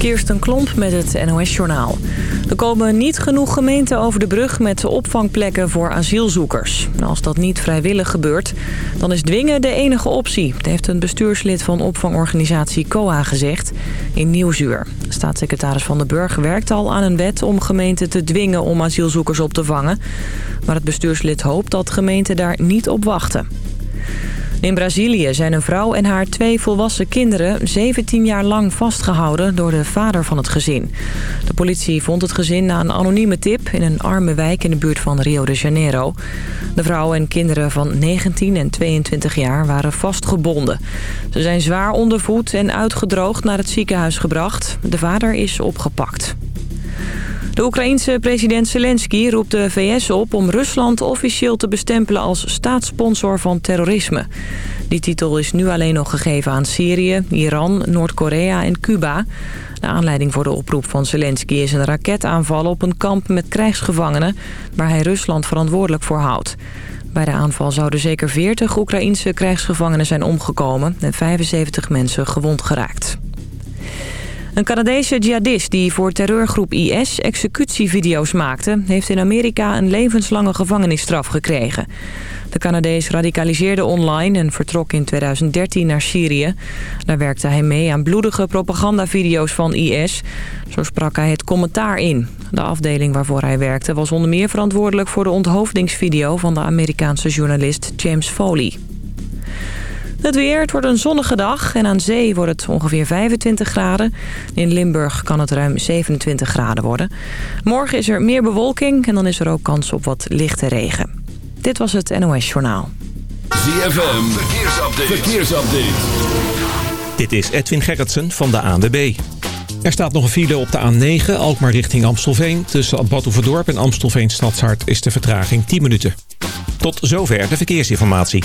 Kirsten Klomp met het NOS-journaal. Er komen niet genoeg gemeenten over de brug met opvangplekken voor asielzoekers. Als dat niet vrijwillig gebeurt, dan is dwingen de enige optie. Dat heeft een bestuurslid van opvangorganisatie COA gezegd in Nieuwsuur. Staatssecretaris Van den Burg werkt al aan een wet om gemeenten te dwingen om asielzoekers op te vangen. Maar het bestuurslid hoopt dat gemeenten daar niet op wachten. In Brazilië zijn een vrouw en haar twee volwassen kinderen 17 jaar lang vastgehouden door de vader van het gezin. De politie vond het gezin na een anonieme tip in een arme wijk in de buurt van Rio de Janeiro. De vrouw en kinderen van 19 en 22 jaar waren vastgebonden. Ze zijn zwaar ondervoed en uitgedroogd naar het ziekenhuis gebracht. De vader is opgepakt. De Oekraïense president Zelensky roept de VS op om Rusland officieel te bestempelen als staatssponsor van terrorisme. Die titel is nu alleen nog gegeven aan Syrië, Iran, Noord-Korea en Cuba. De aanleiding voor de oproep van Zelensky is een raketaanval op een kamp met krijgsgevangenen... waar hij Rusland verantwoordelijk voor houdt. Bij de aanval zouden zeker 40 Oekraïense krijgsgevangenen zijn omgekomen... en 75 mensen gewond geraakt. Een Canadese jihadist die voor terreurgroep IS executievideo's maakte... heeft in Amerika een levenslange gevangenisstraf gekregen. De Canadees radicaliseerde online en vertrok in 2013 naar Syrië. Daar werkte hij mee aan bloedige propagandavideo's van IS. Zo sprak hij het commentaar in. De afdeling waarvoor hij werkte was onder meer verantwoordelijk... voor de onthoofdingsvideo van de Amerikaanse journalist James Foley. Het weer, het wordt een zonnige dag en aan zee wordt het ongeveer 25 graden. In Limburg kan het ruim 27 graden worden. Morgen is er meer bewolking en dan is er ook kans op wat lichte regen. Dit was het NOS Journaal. ZFM, verkeersupdate. verkeersupdate. Dit is Edwin Gerritsen van de ANWB. Er staat nog een file op de A9, Alkmaar richting Amstelveen. Tussen Badhoevedorp en Amstelveen Stadshart is de vertraging 10 minuten. Tot zover de verkeersinformatie.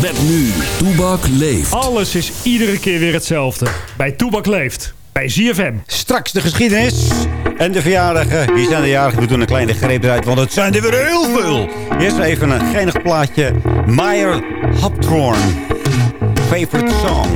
Met nu, Toebak leeft. Alles is iedere keer weer hetzelfde. Bij Toebak leeft. Bij ZFM. Straks de geschiedenis. En de verjaardagen. Wie zijn de jarigen? We doen een kleine greep eruit, want het zijn er weer heel veel. Eerst even een genig plaatje. Meyer Hopthorn. Favorite song.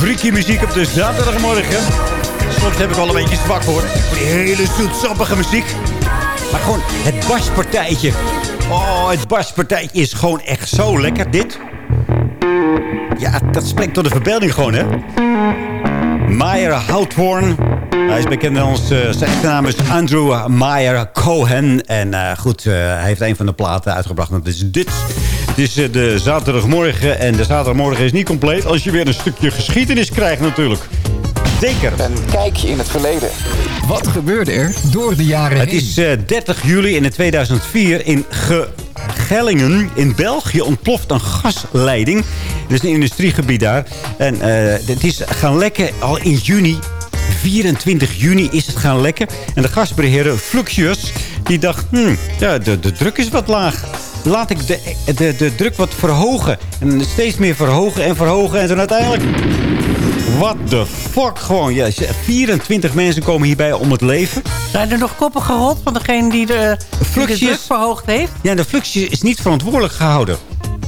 Beetje muziek op de zaterdagmorgen. Soms heb ik wel een beetje zwak. Voor die hele zoetsappige muziek. Maar gewoon het baspartijtje. Oh, het baspartijtje is gewoon echt zo lekker. Dit. Ja, dat spreekt tot de verbeelding gewoon, hè. Meyer Houthorn. Hij is bekend als uh, zijn echte naam is Andrew Meyer Cohen. En uh, goed, uh, hij heeft een van de platen uitgebracht. Dat is dit. Het is de zaterdagmorgen. En de zaterdagmorgen is niet compleet als je weer een stukje geschiedenis krijgt natuurlijk. Zeker. Een kijkje in het verleden. Wat gebeurde er door de jaren Het is 30 juli in 2004 in Ge Gellingen in België ontploft een gasleiding. Het is een industriegebied daar. En uh, het is gaan lekken al in juni 24 juni is het gaan lekken. En de gasbeheerder Fluxius, die dacht... Hmm, ja, de, de druk is wat laag. Laat ik de, de, de druk wat verhogen. En steeds meer verhogen en verhogen. En dan uiteindelijk... What the fuck gewoon. Ja, 24 mensen komen hierbij om het leven. Zijn er nog koppen gerold van degene die de, die de druk verhoogd heeft? Ja, de Fluxius is niet verantwoordelijk gehouden.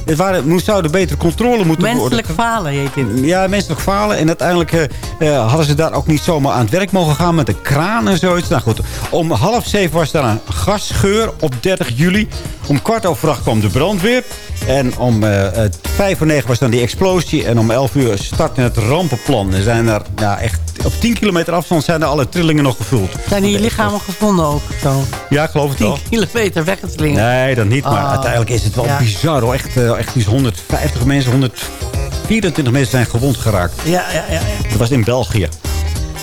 Het waren, zouden betere controle moeten menselijk worden. Menselijk falen heet dit. Ja, menselijk falen. En uiteindelijk uh, hadden ze daar ook niet zomaar aan het werk mogen gaan met een kraan en zoiets. Nou goed, om half zeven was daar een gasgeur op 30 juli. Om kwart over acht kwam de brandweer. En om uh, vijf voor negen was dan die explosie. En om elf uur startte het rampenplan. Er zijn er ja, echt op 10 kilometer afstand zijn er alle trillingen nog gevuld. Zijn die lichamen gevonden ook zo? Ja, geloof het 10 wel. 10 kilometer weggeslingerd? Nee, dat niet. Maar oh. uiteindelijk is het wel ja. bizar hoor. Echt, echt iets 150 mensen, 124 mensen zijn gewond geraakt. Ja, ja, ja. ja. Dat was in België.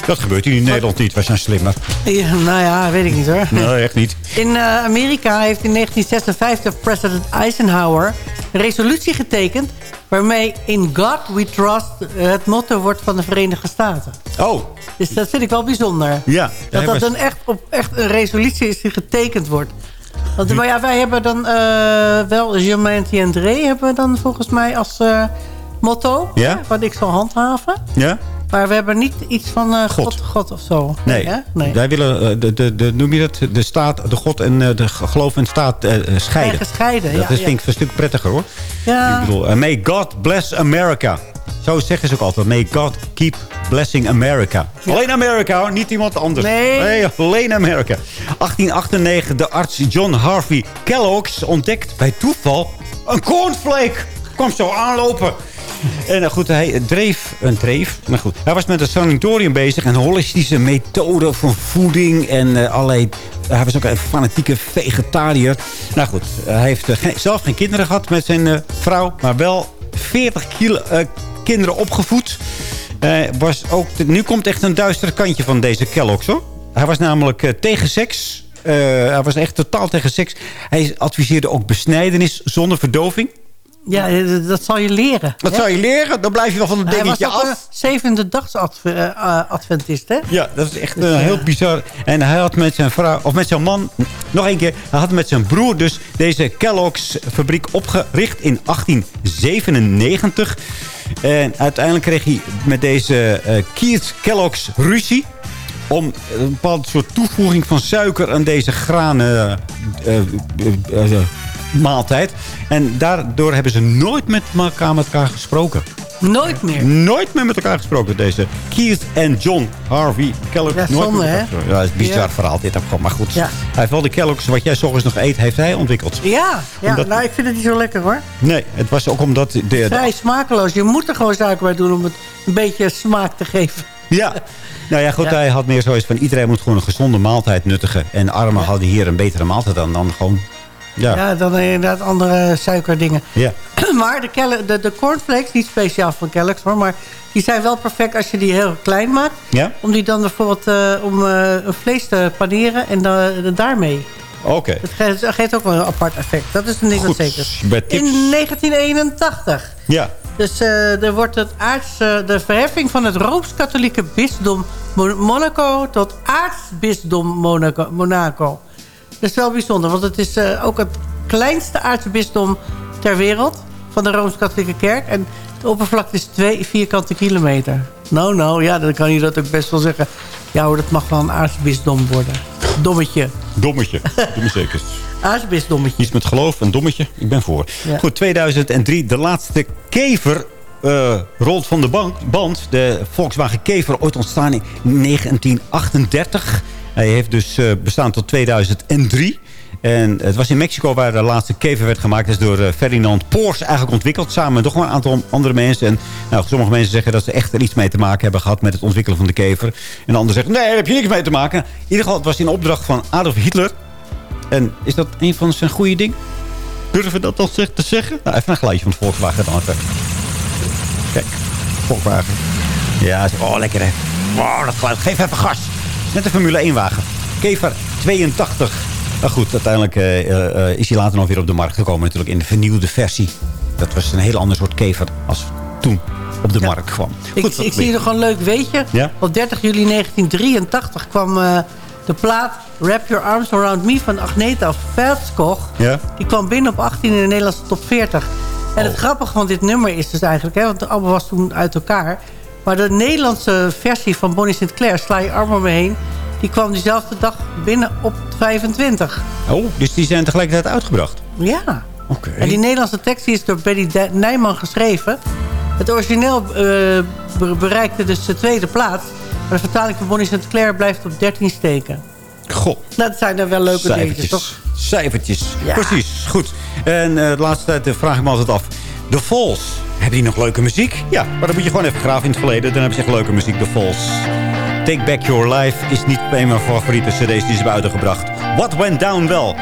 Dat gebeurt hier in Nederland niet. Wij zijn slimmer. Ja, nou ja, weet ik niet hoor. Nee, echt niet. In uh, Amerika heeft in 1956 president Eisenhower een resolutie getekend... waarmee in God we trust het motto wordt van de Verenigde Staten. Oh. Dus dat vind ik wel bijzonder. Ja. Dat dat dan echt, op, echt een resolutie is die getekend wordt. Want maar ja, wij hebben dan uh, wel Germain André hebben we dan volgens mij als uh, motto. Ja? Hè, wat ik zal handhaven. Ja. Maar we hebben niet iets van uh, God. God, God of zo. Nee, nee, nee. wij willen, de, de, de, noem je dat, de staat, de God en de geloof en staat scheiden. Ja, gescheiden, dat ja, is, ja. vind ik een stuk prettiger hoor. Ja. Ik bedoel, may God bless America. Zo zeggen ze ook altijd. May God keep blessing America. Ja. Alleen Amerika hoor, niet iemand anders. Nee. nee. alleen Amerika. 1898, de arts John Harvey Kellogg's ontdekt bij toeval een cornflake. Kwam zo aanlopen. En uh, goed, hij dreef, een dreef, maar goed. Hij was met een sanatorium bezig. En holistische methode van voeding en uh, allerlei... Hij was ook een fanatieke vegetariër. Nou goed, hij heeft uh, geen, zelf geen kinderen gehad met zijn vrouw. Maar wel 40 kilo, kinderen opgevoed. was ook, nu komt echt een duister kantje van deze Kellogg's hoor. Hij was namelijk tegen seks. hij was echt totaal tegen seks. Hij adviseerde ook besnijdenis zonder verdoving. Ja, dat zal je leren. Dat hè? zal je leren. Dan blijf je wel van het dingetje af. Hij was zevende dagsadventist, hè? Ja, dat is echt uh, heel bizar. En hij had met zijn vrouw, of met zijn man, nog een keer, hij had met zijn broer dus deze Kellogg's fabriek opgericht in 1897. En uiteindelijk kreeg hij met deze uh, Keith Kellogg's ruzie om een bepaald soort toevoeging van suiker aan deze granen uh, uh, maaltijd. En daardoor hebben ze nooit met elkaar met elkaar gesproken. Nooit meer? Nooit meer met elkaar gesproken. Deze Keith en John Harvey Kellogg. Ja, zonde, hè? Ja, dat is een bizar ja. verhaal dit. Maar goed, ja. hij heeft wel de Kellogg's, wat jij s ochtends nog eet, heeft hij ontwikkeld. Ja, ja omdat... nou ik vind het niet zo lekker hoor. Nee, het was ook omdat... De, de... Vrij smakeloos. Je moet er gewoon suiker bij doen om het een beetje smaak te geven. Ja. Nou ja, goed, ja. hij had meer zoiets van... iedereen moet gewoon een gezonde maaltijd nuttigen. En armen ja. hadden hier een betere maaltijd dan, dan gewoon... Ja. ja, dan inderdaad andere suikerdingen. Ja. Maar de, de, de cornflakes, niet speciaal van Kellogg's hoor... maar die zijn wel perfect als je die heel klein maakt. Ja? Om die dan bijvoorbeeld uh, om uh, een vlees te paneren en dan, daarmee. Oké. Okay. Dat geeft, dat geeft ook wel een apart effect. Dat is een ding wat zeker. In 1981. Ja. Dus uh, er wordt het aarts, de verheffing van het Rooms-Katholieke bisdom Monaco tot aartsbisdom Monaco. Monaco. Dat is wel bijzonder, want het is uh, ook het kleinste aartsbisdom ter wereld van de Rooms-Katholieke Kerk. En de oppervlakte is twee vierkante kilometer. Nou, nou, ja, dan kan je dat ook best wel zeggen. Ja hoor, dat mag wel een aartsbisdom worden. Dommetje. Dommetje, doe zeker. Aartsbisdommetje. Iets met geloof, een dommetje, ik ben voor. Ja. Goed, 2003, de laatste kever eh, rolt van de bank, band. De Volkswagen Kever, ooit ontstaan in 1938. Hij heeft dus eh, bestaan tot 2003. En het was in Mexico waar de laatste kever werd gemaakt. Dat is door eh, Ferdinand Poors eigenlijk ontwikkeld. Samen met nog een aantal andere mensen. En nou, sommige mensen zeggen dat ze echt er iets mee te maken hebben gehad... met het ontwikkelen van de kever. En anderen zeggen, nee, daar heb je niks mee te maken. In ieder geval, het was in opdracht van Adolf Hitler. En is dat een van zijn goede dingen? Durven we dat dan zeg- te zeggen? Nou, even een geluidje van de Volkswagen dan even. Kijk, Volkswagen. Ja, oh, lekker hè. Oh, dat geluid. Geef even gas. Net een Formule 1 wagen. Kever 82. Maar goed, uiteindelijk eh, eh, is hij later nog weer op de markt gekomen. Natuurlijk in de vernieuwde versie. Dat was een heel ander soort kever als toen op de markt kwam. Ik, Goed, ik zie hier nog een leuk weetje. Ja? Op 30 juli 1983 kwam eh, de plaat Wrap Your Arms Around Me van Agneta Veldskog. Ja? Die kwam binnen op 18 in de Nederlandse top 40. En Oh. het grappige van dit nummer is dus eigenlijk... Hè, want het album was toen uit elkaar... maar de Nederlandse versie van Bonnie Sinclair... Sla je arm om me heen... die kwam diezelfde dag binnen op 25. Oh, dus die zijn tegelijkertijd uitgebracht. Ja. Oké. En die Nederlandse tekst die is door Betty Nijman geschreven. Het origineel eh, be- bereikte dus de tweede plaats. Maar de vertaling van Bonnie Sinclair blijft op 13 steken. Goh. Dat zijn dan wel leuke dingetjes, Cijfertjes. toch? Cijfertjes. Ja. Precies. Goed. En eh, de laatste tijd vraag ik me altijd af. The Falls. Hebben die nog leuke muziek? Ja, maar dan moet je gewoon even graven in het verleden. Dan hebben ze echt leuke muziek, The Falls. Take Back Your Life is niet een mijn favoriete cd's die ze hebben uitgebracht. What Went Down Well.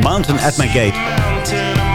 Mountain at My Gate.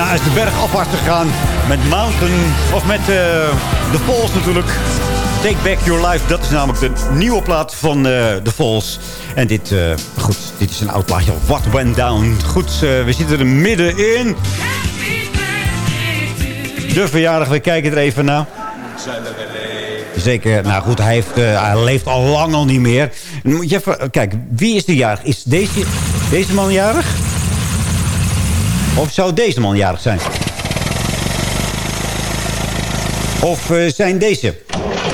Daarna is de berg afwaarts gegaan met Mountain, of met eh The Falls natuurlijk. Take Back Your Life, dat is namelijk de nieuwe plaat van eh The Falls. En dit, eh, goed, dit is een oud plaatje. What Went Down. Goed, we zitten er middenin. De verjaardag, we kijken er even naar. Zeker, nou goed, hij, heeft, hij leeft al lang al niet meer. Moet je even, kijk, wie is de jarig? Is deze, deze man jarig? Of zou deze man jarig zijn? Of eh, zijn deze?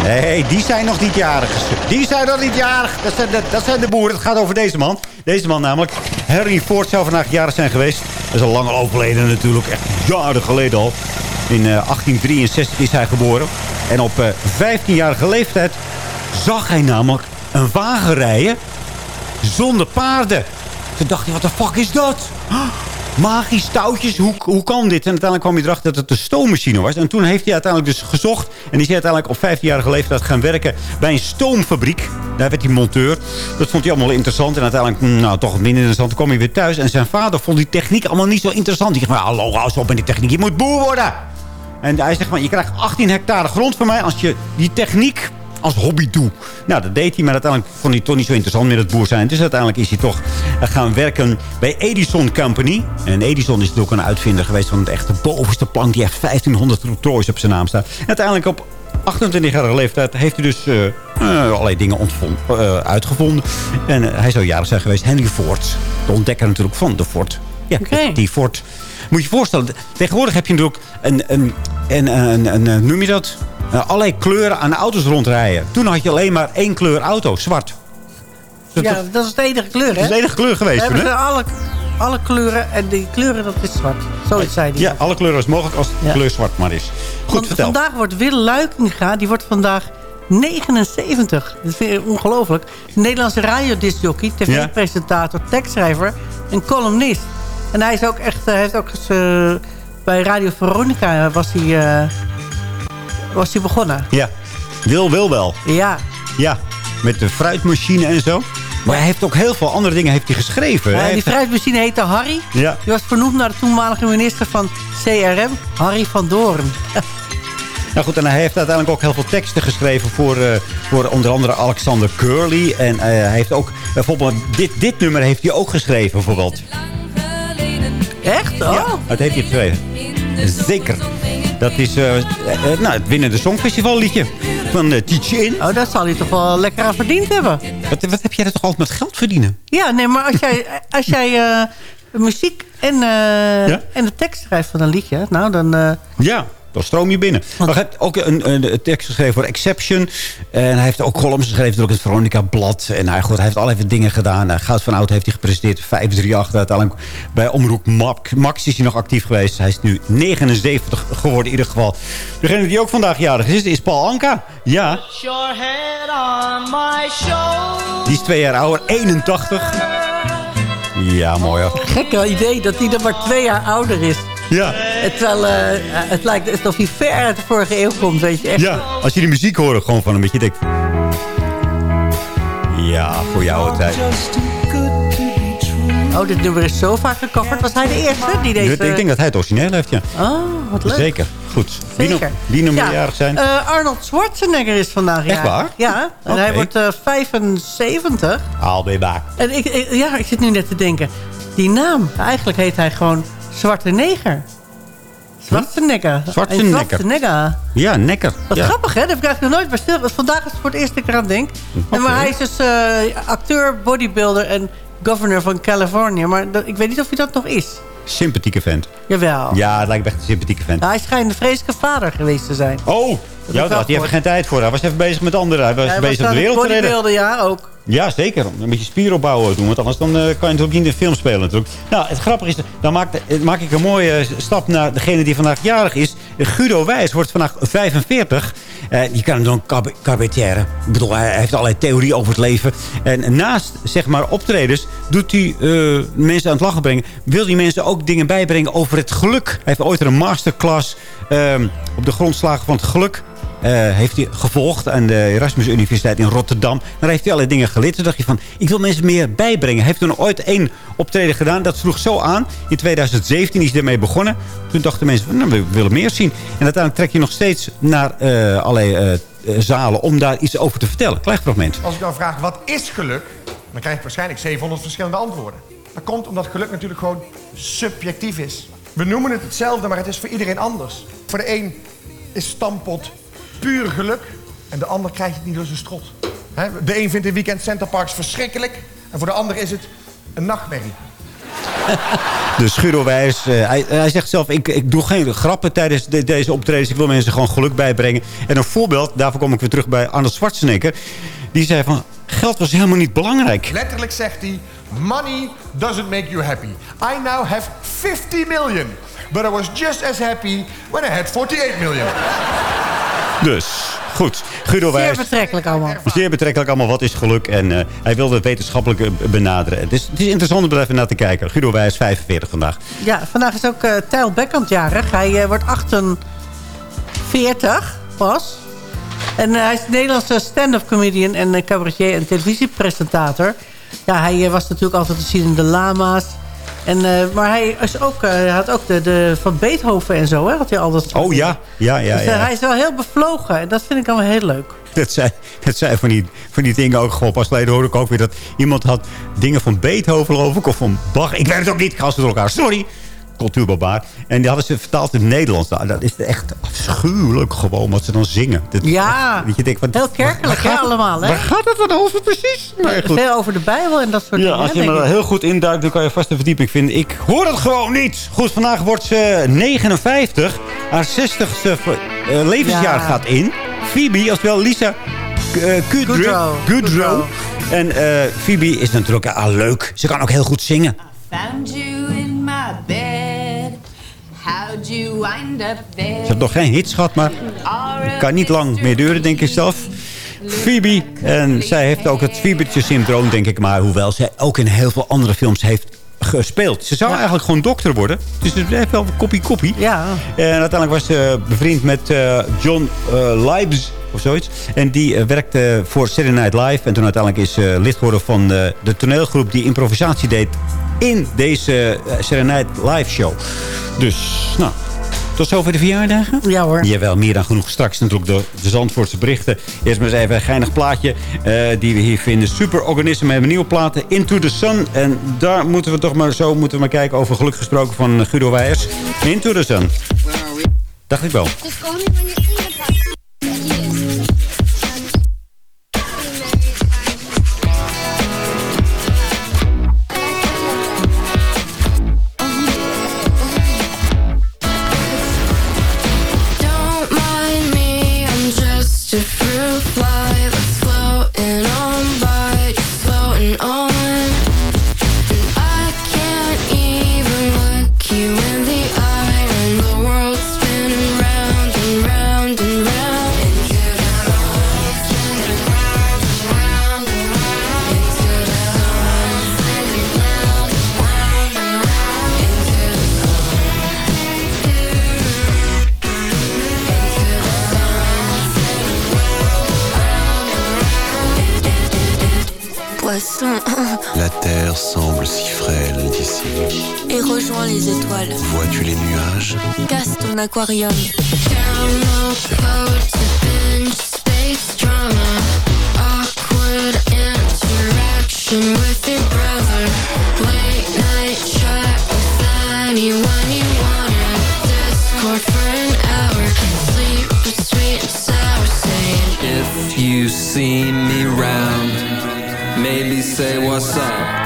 Nee, die zijn nog niet jarig. Die zijn nog niet jarig. Dat zijn, de, dat zijn de boeren. Het gaat over deze man. Deze man namelijk. Henry Ford zou vandaag jarig zijn geweest. Dat is al lang al overleden natuurlijk. Echt jaren geleden al. In eh, 1863 is hij geboren. En op eh 15-jarige leeftijd zag hij namelijk een wagen rijden zonder paarden. Toen dacht hij, wat de fuck is dat? Magisch touwtjes, hoe, hoe kan dit? En uiteindelijk kwam hij erachter dat het een stoommachine was. En toen heeft hij uiteindelijk dus gezocht. En is hij uiteindelijk op 15-jarige leeftijd gaan werken bij een stoomfabriek. Daar werd hij monteur. Dat vond hij allemaal interessant. En uiteindelijk, mm, nou toch minder interessant. Toen kwam hij weer thuis. En zijn vader vond die techniek allemaal niet zo interessant. Die dacht, hallo, hou op met die techniek. Je moet boer worden. En hij zegt, van, je krijgt 18 hectare grond van mij als je die techniek als hobby doet. Nou, dat deed hij, maar uiteindelijk vond hij toch niet zo interessant met het boer zijn. Dus uiteindelijk is hij toch eh, gaan werken bij Edison Company. En Edison is natuurlijk een uitvinder geweest van het echte bovenste plank. Die heeft 1500 troois op zijn naam staan. En uiteindelijk op 28-jarige leeftijd heeft hij dus eh, allerlei dingen ontvon- eh, uitgevonden. En hij zou jarig zijn geweest. Henry Ford, de ontdekker natuurlijk van de Ford. Ja, die Ford. Moet je je voorstellen, tegenwoordig heb je natuurlijk een, een, een, een, een, een- noem je dat? Uh, allerlei kleuren aan auto's rondrijden. Toen had je alleen maar één kleur auto, zwart. Dat, Ja, dat is de enige kleur, hè? is de enige kleur geweest We hebben alle, alle kleuren en die kleuren, dat is zwart. Zoiets zei hij. Ja, alle kleuren is mogelijk als de Ja. kleur zwart maar is. Goed, Want vertel. Vandaag wordt Wil Luikinga, die wordt vandaag 79. Dat vind ik ongelooflijk. Nederlandse radiodiscjockey, tv-presentator, tekstschrijver en columnist. En hij is ook echt, hij heeft ook eens, eh, bij Radio Veronica was hij, eh, was hij begonnen. Ja, wil, wil wel. Ja, Ja, met de fruitmachine en zo. Maar hij heeft ook heel veel andere dingen heeft hij geschreven. Eh, Hij die fruitmachine heette Harry. Ja. Die was vernoemd naar de toenmalige minister van CRM, Harry van Doorn. Nou goed, en hij heeft uiteindelijk ook heel veel teksten geschreven voor, eh, voor onder andere Alexander Curly. En eh, hij heeft ook bijvoorbeeld dit, dit nummer heeft hij ook geschreven bijvoorbeeld. Echt? Oh. Ja, dat heeft hij geschreven. Zeker. Dat is eh, nou, het winnende Songfestival liedje van uh, Teach-In. Oh, daar zal hij toch wel lekker aan verdiend hebben. Wat, wat heb jij er toch altijd met geld verdienen? Ja, nee, maar als jij, als jij muziek en, en de tekst schrijft van een liedje... Nou, dan... Ja, dan stroom je binnen. Maar hij heeft ook een, een, een tekst geschreven voor Exception. En hij heeft ook columns geschreven door het Veronica Blad. En hij, goed, hij heeft allerlei dingen gedaan. Uh, Goud van Oud heeft hij gepresenteerd. 538 uiteindelijk. Bij Omroep Max, Max is hij nog actief geweest. Hij is nu 79 geworden in ieder geval. Degene die ook vandaag jarig is, is Paul Anka. Ja, Your head on my shoulder. die is twee jaar ouder. 81. Ja, mooi hoor. gekke idee dat hij dan maar twee jaar ouder is. Ja. Het, terwijl, eh, het lijkt alsof hij ver uit de vorige eeuw komt, weet je. Echt. Ja, als je die muziek hoort, gewoon van een beetje denkt... Ja, voor jou tijd. Oh, dit nummer is zo vaak gecoverd. Was hij de eerste die deze... Ik denk dat hij het origineel heeft, ja. Oh, wat leuk. Zeker. Goed. Zeker. wie Ja, meerjarig zijn? eh, Arnold Schwarzenegger is vandaag Echt jarig. waar? Ja, en hij wordt eh 75. I'll be back. En ik, ik- ja, ik zit nu net te denken. Die naam, eigenlijk heet hij gewoon Zwarte Neger. Schwarzenegger. Schwarzenegger. En Schwarzenegger. Ja, nekker. Wat ja. grappig, hè? Dat heb ik eigenlijk nog nooit bij stil. Vandaag is het voor het eerst dat ik eraan denk. En maar hij is dus eh, acteur, bodybuilder en governor van Californië. Maar dat- ik weet niet of hij dat nog is. Sympathieke vent. Jawel. Ja, het lijkt me echt een sympathieke vent. Nou, hij schijnt een vreselijke vader geweest te zijn. Oh, ja, hij even gehoord. geen tijd voor. Hij was even bezig met anderen. Hij was Hij bezig was om de wereld te redden. bodybuilden, ja, ook. Ja, zeker. Een beetje spieropbouwen doen. Want anders dan, eh, kan je natuurlijk niet in de film spelen. Natuurlijk. Nou, het grappige is, dan maak, eh, maak ik een mooie eh, stap naar degene die vandaag jarig is. Guido Wijs wordt vandaag 45. Eh, je kan hem dan cab cabaretière. Ik bedoel, hij heeft allerlei theorieën over het leven. En naast, zeg maar, optredens doet hij eh, mensen aan het lachen brengen. Wil die mensen ook dingen bijbrengen over het geluk. Hij heeft ooit een masterclass ehm, op de grondslagen van het geluk heeft hij gevolgd aan de Erasmus Universiteit in Rotterdam. Daar heeft hij allerlei dingen geleerd. Toen dacht je van, ik wil mensen meer bijbrengen. Hij heeft toen ooit één optreden gedaan. Dat sloeg zo aan. In 2017 is hij ermee begonnen. Toen dachten mensen, nou, we willen meer zien. En uiteindelijk trek je nog steeds naar eh, allerlei eh, eh, zalen om daar iets over te vertellen. Klein fragment. Als ik dan vraag wat is geluk, dan krijg ik waarschijnlijk 700 verschillende antwoorden. Dat komt omdat geluk natuurlijk gewoon subjectief is. We noemen het hetzelfde, maar het is voor iedereen anders. Voor de een is stampot puur geluk. En de ander krijgt het niet door zijn strot. De een vindt een weekend Center Parks verschrikkelijk. En voor de ander is het een nachtmerrie. Dus Guido Wijs, eh, hij, hij zegt zelf... Ik, ik doe geen grappen tijdens de- deze optredens. Ik wil mensen gewoon geluk bijbrengen. En een voorbeeld, daarvoor kom ik weer terug bij Arnold Schwarzenegger. Die zei van, geld was helemaal niet belangrijk. Letterlijk zegt hij... Money doesn't make you happy. I now have 50 million. But I was just as happy when I had 48 million. Dus, goed. Guido Zeer Wijs, betrekkelijk allemaal. zeer betrekkelijk allemaal. Wat is geluk? En eh, hij wilde het wetenschappelijk eh, benaderen. Het is, het is interessant om er even naar te kijken. Guido Wijs, 45 vandaag. Ja, vandaag is ook eh Tijl Beckham jarig. Hij eh, wordt 48 pas. En hij is een Nederlandse stand-up comedian en cabaretier en televisiepresentator. Ja, hij was natuurlijk altijd te zien in de Lama's. En, eh, maar hij is ook, eh, had ook de, de van Beethoven en zo, hè? Had hij altijd Oh ja, ja, ja. Dus, eh, ja. hij is wel heel bevlogen. En dat vind ik allemaal heel leuk. Dat zijn, dat zijn van, die, van die dingen ook gewoon. Pas geleden hoorde ik ook weer dat iemand had dingen van Beethoven geloof ik. Of van Bach. Ik weet het ook niet. Ik ga ze door elkaar. Sorry. Cultuurbarbaar. En die hadden ze vertaald in het Nederlands. Nou, dat is echt afschuwelijk gewoon wat ze dan zingen. Dat, Ja, dat je denkt, heel kerkelijk hè, allemaal. Hè? Waar gaat het dan over precies? Maar goed. Veel over de Bijbel en dat soort Ja, dingen. als je er ik. heel goed induikt, dan kan je vast een verdieping vinden. Ik hoor het gewoon niet. Goed, vandaag wordt ze 59. Haar 60ste eh, levensjaar Ja. gaat in. Phoebe, als wel Lisa eh, Kudrow. En eh, Phoebe is natuurlijk ah, leuk. Ze kan ook heel goed zingen. Found you in my bed. How'd you wind up there? Ze heeft nog geen hits gehad, maar het kan niet lang meer duren, denk ik zelf. Phoebe, en zij heeft ook het Phoebetje-syndroom, denk ik. Maar hoewel zij ook in heel veel andere films heeft gespeeld. Ze zou eigenlijk gewoon dokter worden. Dus het heeft wel koppie-koppie. Ja. En uiteindelijk was ze bevriend met eh, John eh Libes of zoiets. En die eh, werkte voor Saturday Night Live. En toen uiteindelijk is ze lid geworden van de toneelgroep die improvisatie deed in deze uh, Saturday Night Live show. Dus, nou, tot zover de verjaardagen? Ja hoor. Jawel, meer dan genoeg. Straks natuurlijk de, de Zandvoortse berichten. Eerst maar eens even een geinig plaatje eh, die we hier vinden. Superorganisme hebben nieuwe platen. Into the Sun. En daar moeten we toch maar zo moeten we maar kijken over geluk gesproken van eh, Guido Weijers. Into the Sun. Dacht ik wel. Saying. If you see me round, maybe say what's up.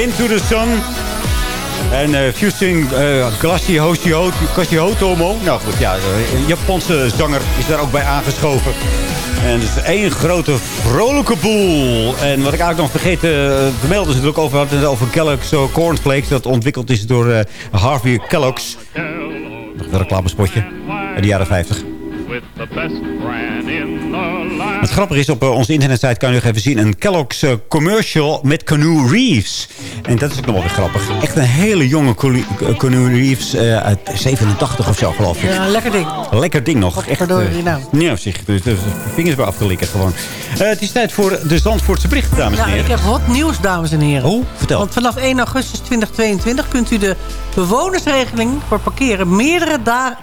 Into the Sun. En eh Fusing uh, Kashiotomo. Nou goed, ja, een Japanse zanger is daar ook bij aangeschoven. En het is één grote vrolijke boel. En wat ik eigenlijk nog vergeten eh, te melden is natuurlijk over, hadden het over Kellogg's eh, Cornflakes. Dat ontwikkeld is door eh, Harvey Kellogg's. Nog een reclamespotje uit de jaren 50. Het grappige is, op eh, onze internetsite kan je nog even zien... een Kellogg's eh, commercial met Canoe Reeves. En dat is ook nog wel weer grappig. Echt een hele jonge Cano- Canoe Reeves eh, uit 87 of zo, geloof ik. Ja, een lekker ding. Lekker ding nog. Wat Echt, eh, die nou? Ja, zeg, dus de vingers weer af te likken gewoon. Eh, het is tijd voor de Zandvoortse bericht, dames en Ja, heren. ik heb hot nieuws, dames en heren. Oh, vertel. Want vanaf 1 augustus 2022 kunt u de bewonersregeling voor parkeren meerdere, dagen,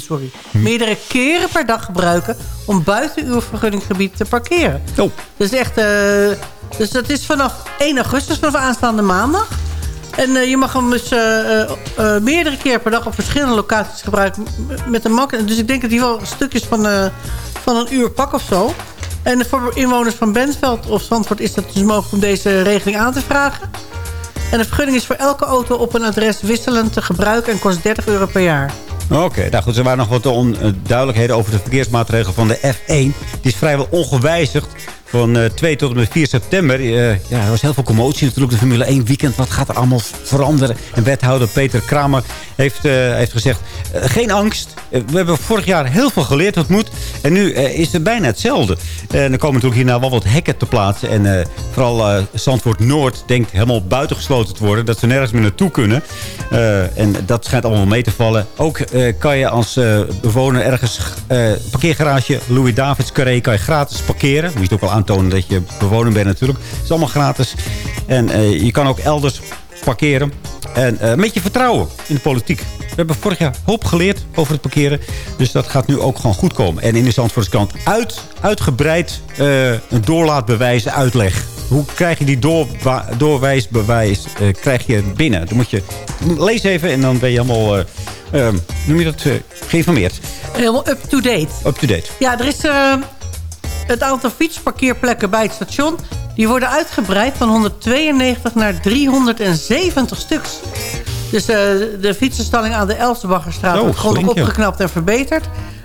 sorry, Hm. meerdere keren per dag gebruiken om buiten uw vergunninggebied te parkeren. Oh. Dus echt, eh, dus dat is vanaf 1 augustus, vanaf aanstaande maandag. En eh, je mag hem dus eh, meerdere keer per dag op verschillende locaties gebruiken met een mak. Dus ik denk dat die wel stukjes van, van een uur pak of zo. En voor inwoners van Bentveld of Zandvoort is dat dus mogelijk om deze regeling aan te vragen. En de vergunning is voor elke auto op een adres wisselend te gebruiken en kost 30 euro per jaar. Oké, nou goed, er waren nog wat onduidelijkheden over de verkeersmaatregelen van de F1. Het is vrijwel ongewijzigd van eh, 2 tot en met 4 september. Eh, ja, er was heel veel commotie natuurlijk, de Formule 1 weekend. Wat gaat er allemaal veranderen? En wethouder Peter Kramer heeft, eh, heeft gezegd... geen angst, we hebben vorig jaar heel veel geleerd wat moet. En nu is het bijna hetzelfde. En er komen natuurlijk hierna wel wat hekken te plaatsen. En vooral Zandvoort Noord denkt helemaal buitengesloten te worden. Dat ze nergens meer naartoe kunnen. En dat schijnt allemaal mee te vallen. Ook kan je als bewoner ergens... parkeergarage Louis Davids Carré kan je gratis parkeren. Moet je ook wel aantonen dat je bewoner bent natuurlijk. Het is allemaal gratis. En eh, je kan ook elders parkeren. En eh, met je vertrouwen in de politiek. We hebben vorig jaar hoop geleerd over het parkeren. Dus dat gaat nu ook gewoon goed komen. En in de Zandvoortskant uit, uitgebreid eh, een doorlaatbewijs uitleg. Hoe krijg je die doorwa- doorwijsbewijs krijg je binnen? Dan moet je lees even en dan ben je helemaal, eh, eh, noem je dat, geïnformeerd. Helemaal up-to-date. Up-to-date. Ja, er is het aantal fietsparkeerplekken bij het station. Die worden uitgebreid van 192 naar 370 stuks. Dus eh, de fietsenstalling aan de Elsbaggerstraat Zo, wordt ja. opgeknapt en verbeterd.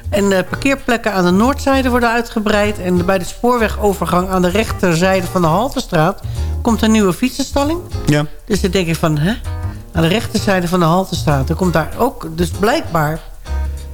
En de parkeerplekken aan de noordzijde worden uitgebreid. En bij de spoorwegovergang aan de rechterzijde van de Haltestraat... komt een nieuwe fietsenstalling. Ja. Dus dan denk ik van, hè? Aan de rechterzijde van de Haltestraat. Er komt daar ook, dus blijkbaar...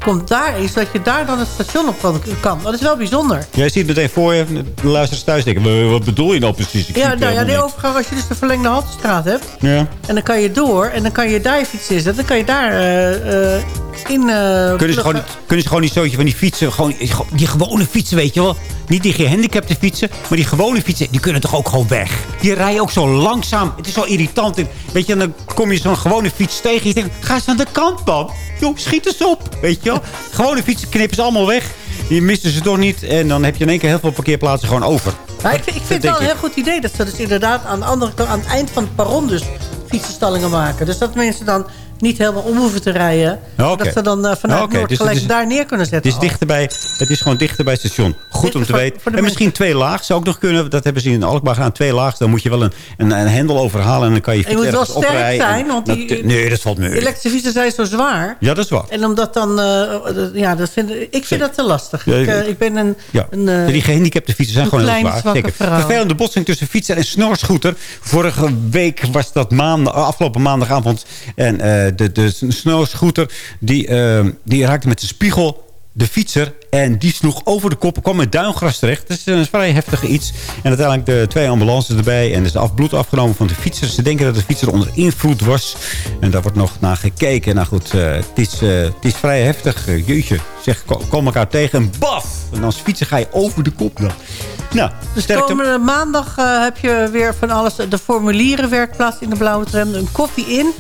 komt daar is dat je daar dan het station op kan- kan. Dat is wel bijzonder. Jij ziet meteen voor je, de luisteraars thuis denken, "Wa- wat bedoel je nou precies? Ik Ja, nou ja, die niet." overgang, als je dus de verlengde Haltestraat hebt... Ja. en dan kan je door en dan kan je daar je fiets inzetten... dan kan je daar eh, eh, in... eh, Kunnen ze, gewoon, kunnen ze gewoon niet zootje van die fietsen, gewoon, die gewone fietsen, weet je wel? Niet die gehandicapte fietsen, maar die gewone fietsen, die kunnen toch ook gewoon weg? Die rijden ook zo langzaam. Het is zo irritant. En, weet je, en dan kom je zo'n gewone fiets tegen. Je denkt, ga eens aan de kant dan. Joh, schiet eens op, weet je wel? Gewone fietsen knippen ze allemaal weg. Die misten ze toch niet. En dan heb je in één keer heel veel parkeerplaatsen gewoon over. Maar ik, vind- ik vind het wel een heel goed idee... dat ze dus inderdaad aan de andere aan het eind van het perron... dus fietsenstallingen maken. Dus dat mensen dan niet helemaal om hoeven te rijden. Dat ze dan eh, vanuit Noord dus gelijk het is- daar neer kunnen Het zetten. is, dichterbij, het is gewoon dichter bij het station. Goed om te voor- weten. voor En misschien twee laag zou ook nog kunnen. Dat hebben ze in Alkmaar gedaan. Twee laag. Dan moet je wel een, een, een hendel overhalen. En dan kan je je moet wel sterk oprijden. zijn, want Dat- die- nee, dat valt mee. Elektrische fietsen zijn zo zwaar. Ja, dat is waar. En omdat dan... eh, ja, dat vind, ik vind dat te lastig. Ik, eh, ik ben een... Ja, een die gehandicapte fietsen zijn gewoon heel zwaar. Zeker. Vervelende botsing tussen fietser en snorscooter. Vorige week was dat maandag, afgelopen maandagavond. En de, de snorscooter die, eh, die raakte met de spiegel de fietser. En die sloeg over de kop, kwam met duingras terecht. Dat is een vrij heftige iets. En uiteindelijk de twee ambulances erbij. En is af, bloed afgenomen van de fietser. Ze denken dat de fietser onder invloed was. En daar wordt nog naar gekeken. Nou goed, eh, het, is, eh, het is vrij heftig. Eh, jeetje, zeg, ko- kom elkaar tegen en baf! En als fietser ga je over de kop dan. Nou, Dus komende maandag eh, heb je weer van alles. De formulierenwerkplaats in de blauwe tram. Een koffie in.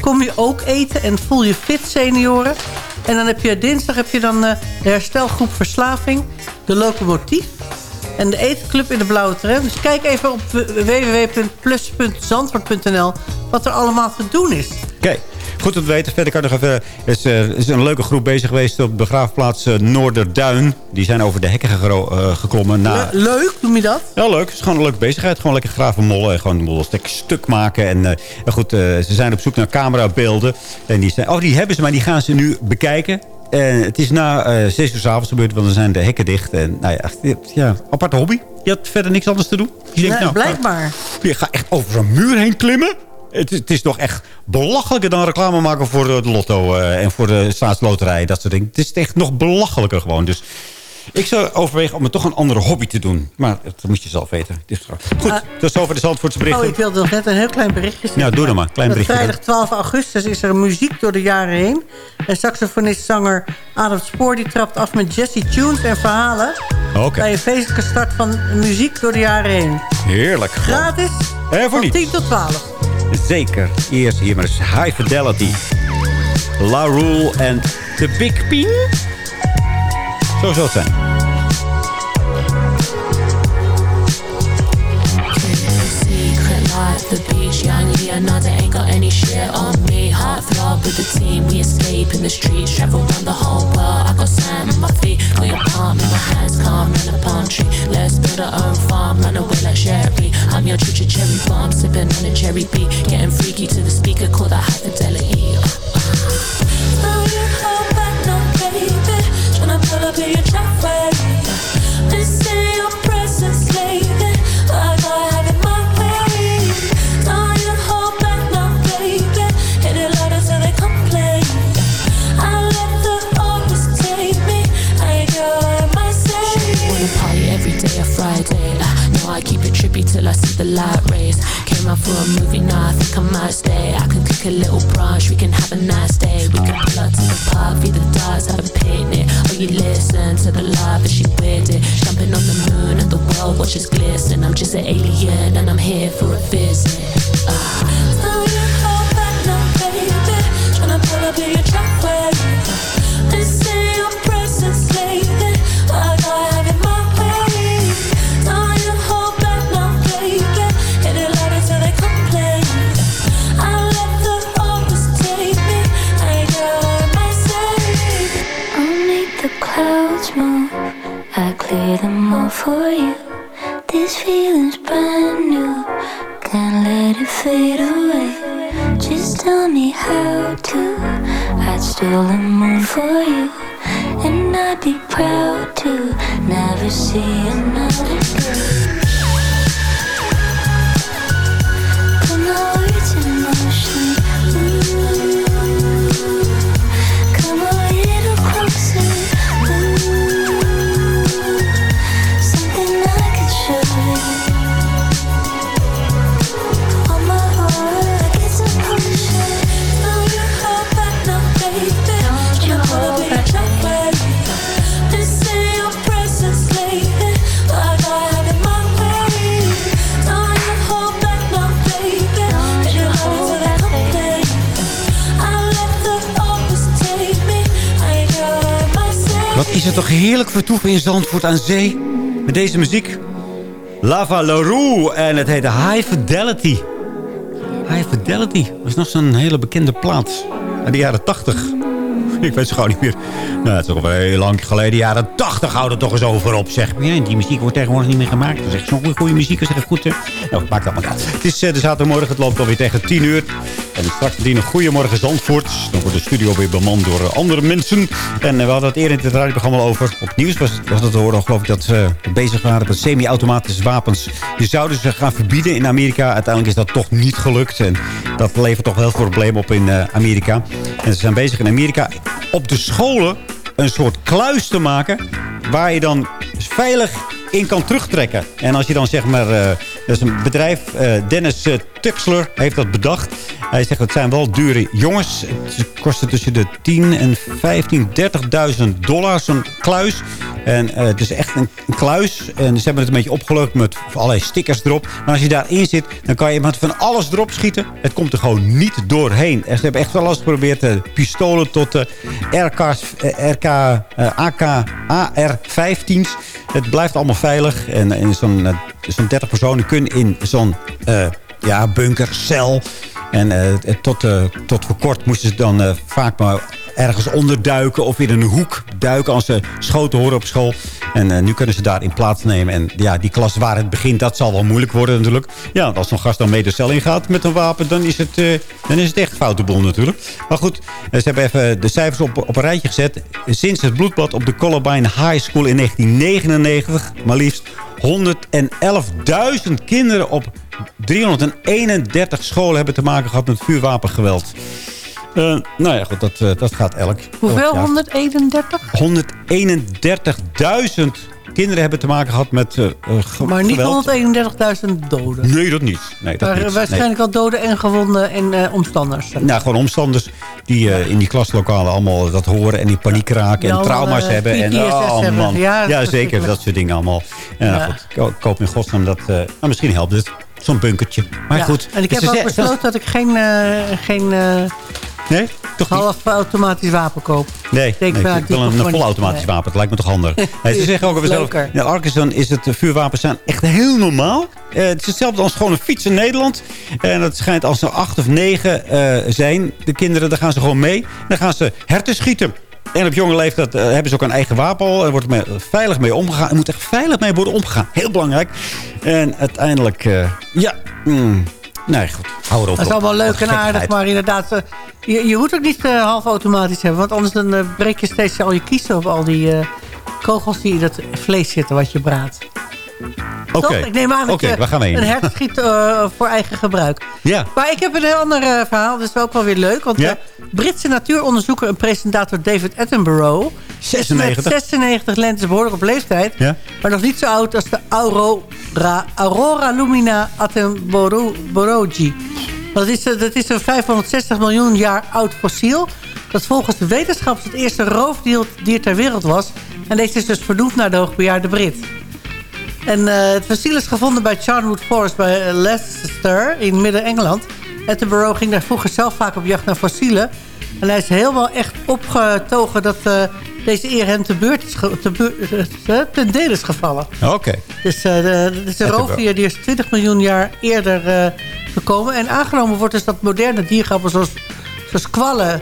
Kom je ook eten en voel je fit, senioren. En dan heb je dinsdag heb je dan eh, de herstelgroep Verslaving. De locomotief. En de eetclub in de blauwe tram. Dus kijk even op www.plus.zandvoort.nl wat er allemaal te doen is. Oké. Goed om te weten. Verder kan ik nog even... Er is, eh, er is een leuke groep bezig geweest op begraafplaats eh, Noorderduin. Die zijn over de hekken eh, geklommen. Na, Le- leuk, noem je dat? ja, leuk. Het is gewoon een leuke bezigheid. Gewoon lekker graven mollen en gewoon de boel stuk, maken. En, eh, goed, eh, ze zijn op zoek naar camerabeelden. En die, zijn, oh, die hebben ze, maar die gaan ze nu bekijken. En het is na eh 6 uur s avonds gebeurd, want dan zijn de hekken dicht. En nou ja, ja aparte hobby. Je had verder niks anders te doen. Je denkt, Nee, nou, blijkbaar. Je gaat echt over zo'n muur heen klimmen. Het, is- het is toch echt belachelijker dan reclame maken voor de lotto eh, en voor de staatsloterij. Dat soort dingen. Het is echt nog belachelijker gewoon. Dus ik zou overwegen om het toch een andere hobby te doen. Maar dat moet je zelf weten. Dit is gewoon- Goed, tot zover de Zandvoortse Oh, berichten. ik wilde nog net een heel klein berichtje zeggen. Ja, doe dan maar. Klein Dat berichtje. Vrijdag 12 augustus is er muziek door de jaren heen. En saxofonist-zanger Adam Spoor die trapt af met Jesse Tunes en verhalen... Oké. bij een feestelijke start van muziek door de jaren heen. Heerlijk. Gratis, En voor van niets. 10 tot 12. Zeker. Eerst hier maar eens High Fidelity. La Rule en The Big Pin. Zo zal zijn. Got any shit on me. Heart throb with the team, we escape in the streets, travel around the whole world. I got sand on my feet, got your palm in my hands, calm in a palm tree. Let's build our own farm, run away like Sherry. I'm your choo cherry bomb, sipping on a cherry beat, getting freaky to the speaker, call that high fidelity. Now oh, you hold back, no baby, tryna pull up in your driveway. Till I see the light rays. Came out for a movie, now I think I might stay. I can cook a little brunch, we can have a nice day. We can pull up to the park, feed the dogs, have a picnic. Or you listen to the love as she weird it. Jumping on the moon and the world watches glisten. I'm just an alien and I'm here for a visit. For you. This feeling's brand new. Can't let it fade away. Just tell me how to. I'd steal the moon for you. And I'd be proud to never see another heerlijk vertoeven in Zandvoort aan zee. Met deze muziek. Lava LaRue. En het heette High Fidelity. High Fidelity. Dat is nog zo'n hele bekende plaat. Uit de jaren 80. Ik weet het gewoon niet meer. Nou, het is toch wel heel lang geleden. Jaren 80 houdt het toch eens over op, zeg. Ja, die muziek wordt tegenwoordig niet meer gemaakt. Dan zeg ik, zo'n goede muziek is echt goed. Hè? Nou, maakt allemaal uit. Het is eh, de zaterdagmorgen. Het loopt alweer tegen 10 uur. En straks een goedemorgen Zandvoort. Dan wordt de studio weer bemand door eh, andere mensen. En eh, we hadden het eerder in het radioprogramma over. Op nieuws was, was het te horen, geloof ik, dat ze bezig waren met semi-automatische wapens. Die zouden ze gaan verbieden in Amerika. Uiteindelijk is dat toch niet gelukt. En dat levert toch wel veel problemen op in eh, Amerika. En ze zijn bezig in Amerika op de scholen een soort kluis te maken... waar je dan veilig in kan terugtrekken. En als je dan zeg maar... eh, dat is een bedrijf, eh, Dennis eh, Tuxler heeft dat bedacht. Hij zegt, het zijn wel dure jongens. Het kosten tussen de 10 en 15, 30.000 dollar zo'n kluis. En eh, het is echt een, kluis. En ze hebben het een beetje opgelukt met allerlei stickers erop. Maar als je daarin zit, dan kan je van alles erop schieten. Het komt er gewoon niet doorheen. En ze hebben echt wel alles geprobeerd. pistolen tot eh, RK's, RK, AK, AR-15's. Het blijft allemaal veilig. En, en zo'n zo'n 30 personen kunnen in zo'n eh, ja, bunker, cel. En eh, tot, eh, tot voor moesten ze dan vaak maar ergens onderduiken of in een hoek duiken als ze schoten horen op school. En eh, nu kunnen ze daarin plaatsnemen. En ja, die klas waar het begint, dat zal wel moeilijk worden natuurlijk. Ja, als zo'n gast dan mee de cel ingaat met een wapen, dan is het, eh, dan is het echt foute boel natuurlijk. Maar goed, eh, ze hebben even de cijfers op, op een rijtje gezet. Sinds het bloedbad op de Columbine High School in 1999, maar liefst 111.000 kinderen op 331 scholen hebben te maken gehad met vuurwapengeweld. Eh, nou ja, goed, dat, eh, dat gaat elk. Hoeveel? elk jaar. 131? 131.000 kinderen hebben te maken gehad met ge- Maar niet geweld. 131.000 doden. Nee, dat niet. Nee, dat Maar niet. eh, Nee. waarschijnlijk al doden en gewonden en omstanders. Nou, gewoon omstanders die in die klaslokalen allemaal dat horen en in paniek raken Die en trauma's hebben. En, oh hebben. man, Ja, dat is zeker, dat soort dingen allemaal. En, nou Ja. goed, ik ho- ik hoop in godsnaam dat... nou, misschien helpt het. Zo'n bunkertje. Maar Ja, goed. En ik dus heb ook besloten dat ik geen, eh, geen eh, Nee, toch niet? half automatisch wapen koop. Nee, Denk nee, ik wil een, een Nee. wapen. Dat lijkt me toch handig. Nee, ze zeggen ook zelf... In Arkansas is het eh, vuurwapen zijn echt heel normaal. Het is hetzelfde als gewoon een fiets in Nederland. En het schijnt als er acht of negen zijn, de kinderen, dan gaan ze gewoon mee. Dan gaan ze herten schieten. En op jonge leeftijd eh, hebben ze ook een eigen wapen al. Er wordt mee- veilig mee omgegaan. Er moet echt veilig mee worden omgegaan. Heel belangrijk. En uiteindelijk, eh, ja... mm, nee, goed. Hou erop. Dat is allemaal leuk en aardig, maar inderdaad... eh, je, je moet ook niet half automatisch hebben. Want anders dan, breek je steeds al je kiezen op al die kogels die in dat vlees zitten wat je braadt. Oké, Toch? Ik neem aan dat je gaan we heen? een hert schiet voor eigen gebruik. Ja. Maar ik heb een heel ander verhaal. Dat is ook wel weer leuk. Want Ja. Britse natuuronderzoeker en presentator David Attenborough... is 96. met 96 lentes behoorlijk op leeftijd. Ja. Maar nog niet zo oud als de Aurora, Aurora Lumina Attenborough. Dat is, eh, dat is een 560 miljoen jaar oud fossiel... dat volgens de wetenschappers het eerste roofdier dier ter wereld was. En deze is dus vernoemd naar de hoogbejaarde Brit. En eh, het fossiel is gevonden bij Charnwood Forest bij eh, Leicester in Midden-Engeland. Attenborough ging daar vroeger zelf vaak op jacht naar fossielen. En hij is helemaal echt opgetogen dat eh, deze eer hem te beurt is te beur- eh, ten deel is gevallen. Oké. Dus eh, de, Attenborough. roofdier die is 20 miljoen jaar eerder eh, gekomen. En aangenomen wordt dus dat moderne diergrappen zoals, zoals kwallen...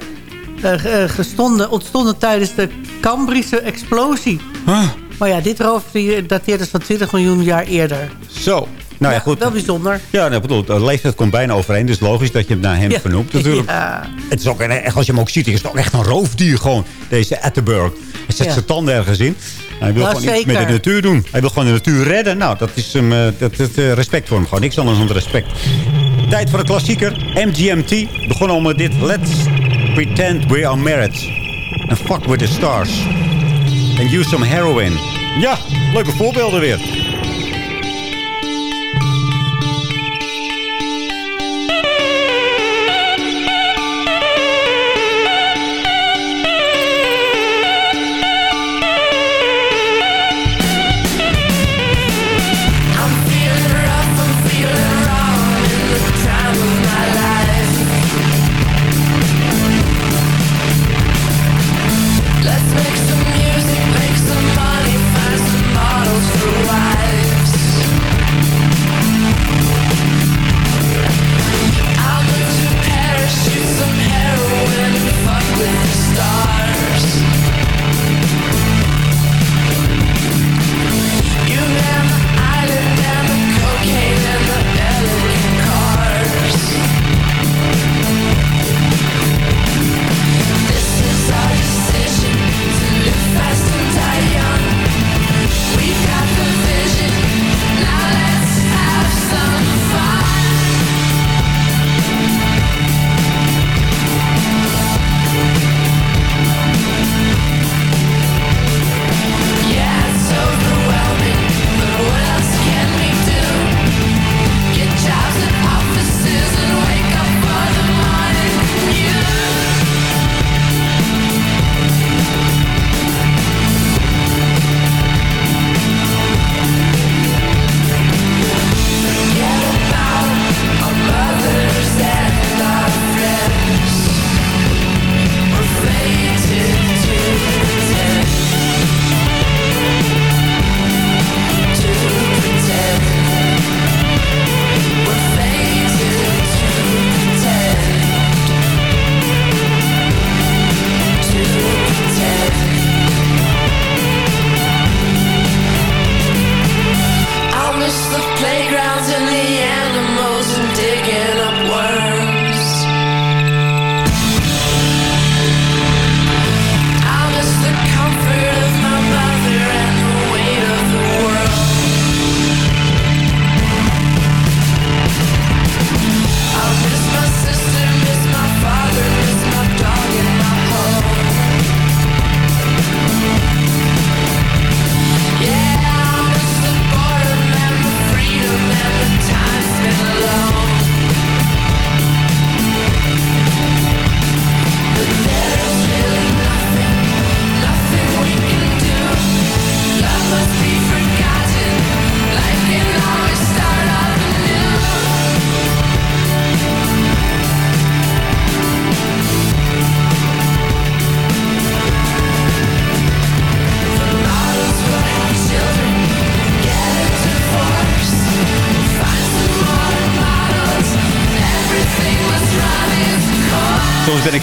eh, eh, gestonden, ontstonden tijdens de Cambrische explosie. Maar ja, dit roofdier dateert dus van 20 miljoen jaar eerder. Zo. Nou ja, goed. Wel bijzonder. Ja, nou, bedoel, de leeftijd komt bijna overeen. Dus logisch dat je hem naar hem Ja. vernoemt natuurlijk. Ja. Het is ook als je hem ook ziet, is het ook echt een roofdier gewoon. Deze Attenborough. Hij zet Ja. zijn tanden ergens in. Hij wil Nou, gewoon iets met de natuur doen. Hij wil gewoon de natuur redden. Nou, dat is hem, eh, dat, dat, eh, respect voor hem. Gewoon niks anders dan respect. Tijd voor een klassieker. MGMT. Begon al met dit. Let's pretend we are married. And fuck with the stars. And use some heroin. Ja, leuke voorbeelden weer.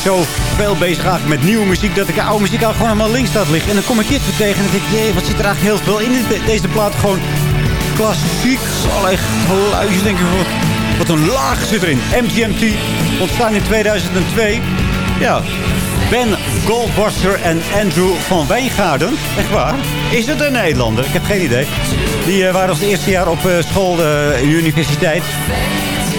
Zo veel bezig eigenlijk met nieuwe muziek... dat ik de oude muziek al gewoon allemaal links laat liggen. En dan kom ik dit tegen en denk ik... Jee, wat zit er eigenlijk heel veel in deze plaat? Gewoon klassiek. Allerlei geluidjes. denk ik, wat, een laag zit erin. MGMT ontstaan in 2002. Ja, Ben Goldwasser en Andrew van Wijngaarden. Echt waar? Is het een Nederlander? Ik heb geen idee. Die eh, waren als eerste jaar op eh, school, de universiteit.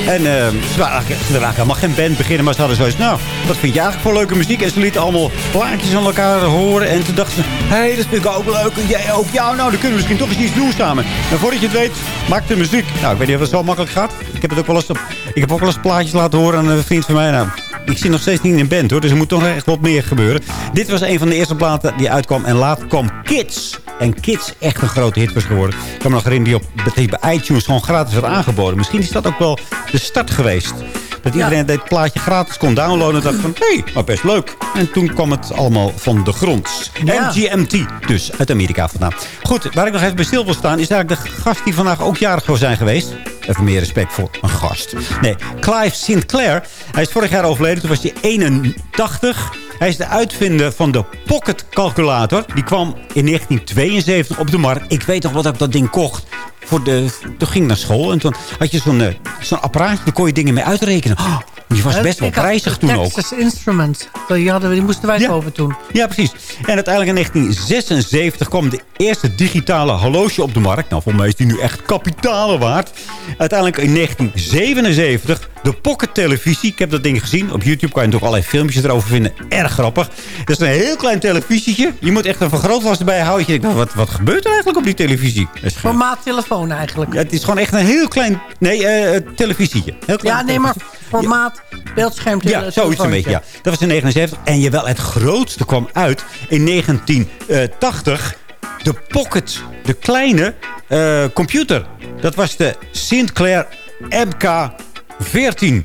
En eh, ze, waren eigenlijk, helemaal geen band beginnen. Maar ze hadden zoiets, nou, wat vind je eigenlijk voor leuke muziek? En ze lieten allemaal plaatjes aan elkaar horen. En toen dachten ze, hé, hey, dat vind ik ook leuk. Jij ook. Ja, nou, dan kunnen we misschien toch eens iets doen samen. En voordat je het weet, maak de muziek. Nou, ik weet niet of het zo makkelijk gaat. Ik heb het ook wel eens, op, ik heb ook wel eens plaatjes laten horen aan een vriend van mij. Nou, ik zie nog steeds niet in een band, hoor. Dus er moet toch echt wat meer gebeuren. Dit was een van de eerste platen die uitkwam. En later kwam Kids. En Kids echt een grote hit was geworden. Ik kan me nog herinneren die op, die bij iTunes gewoon gratis werd aangeboden. Misschien is dat ook wel de start geweest. Dat iedereen dit plaatje gratis kon downloaden. En dacht van, hé, hey, maar best leuk. En toen kwam het allemaal van de grond. Ja. MGMT, dus uit Amerika vandaan. Goed, waar ik nog even bij stil wil staan... is eigenlijk de gast die vandaag ook jarig zou zijn geweest. Even meer respect voor een gast. Nee, Clive Sinclair. Hij is vorig jaar overleden. Toen was hij 81. Hij is de uitvinder van de Pocket Calculator. Die kwam in 1972 op de markt. Ik weet nog wat ik dat ding kocht. Voor de, toen ging ik naar school en toen had je zo'n eh, zo'n apparaatje. Daar kon je dingen mee uitrekenen. Oh, die was best wel prijzig toen ook. Texas Instruments. Die, hadden die moesten wij kopen toen. Ja, precies. En uiteindelijk in 1976 kwam de eerste digitale horloge op de markt. Nou, voor mij is die nu echt kapitalen waard. Uiteindelijk in 1977 de pocket televisie. Ik heb dat ding gezien. Op YouTube kan je natuurlijk allerlei filmpjes erover vinden. Erg grappig. Dat is een heel klein televisietje. Je moet echt een vergrootglas erbij houden. Je denkt, nou, wat, wat gebeurt er eigenlijk op die televisie? Formaat telefoon eigenlijk. ja, het is gewoon echt een heel klein nee, eh, televisietje. Heel klein Ja, nee, maar formaat beeldscherm Ja, zoiets een beetje, ja. Dat was in 79. En jawel, het grootste kwam uit in 1980. De Pocket, de kleine eh, computer. Dat was de Sinclair MK14.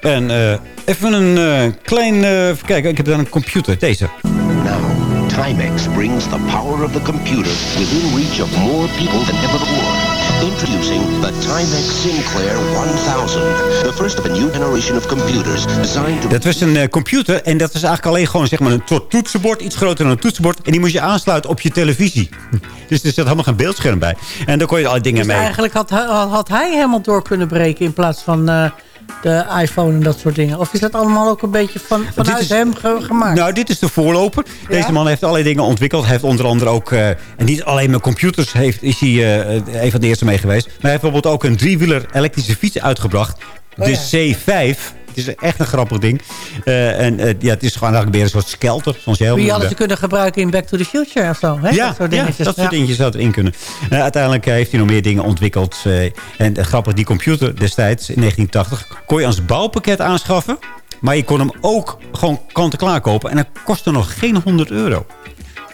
En eh, even een eh, klein... eh, kijken, ik heb daar een computer. Deze. Now, Timex brings the power of the computer within reach of more people than ever before. Introducing the Timex Sinclair 1000, the first of a new generation of computers designed to... Dat was een eh, computer en dat was eigenlijk alleen gewoon zeg maar, een soort toetsenbord. Iets groter dan een toetsenbord. En die moest je aansluiten op je televisie. Dus er zat helemaal geen beeldscherm bij. En daar kon je alle dingen Dus mee. eigenlijk had, hij- had hij helemaal door kunnen breken in plaats van eh, de iPhone en dat soort dingen. Of is dat allemaal ook een beetje van, vanuit is- hem ge- gemaakt? Nou, dit is de voorloper. Deze man heeft allerlei dingen ontwikkeld. Hij heeft onder andere ook... eh, en niet alleen met computers heeft, is hij eh, een van de eerste mee geweest. Maar hij heeft bijvoorbeeld ook een driewieler elektrische fiets uitgebracht. Oh de C5. Het is echt een grappig ding. Eh, en eh, ja, het is gewoon eigenlijk weer een soort skelter. Zoals jij Die hadden ze kunnen gebruiken in Back to the Future of zo. Hè? Ja, dat soort ja, dingetjes. dat soort dingetjes zou erin kunnen. Eh, uiteindelijk heeft hij nog meer dingen ontwikkeld. en grappig, die computer destijds, in 1980... kon je als bouwpakket aanschaffen. Maar je kon hem ook gewoon kant-en-klaar kopen. En dat kostte nog geen 100 euro.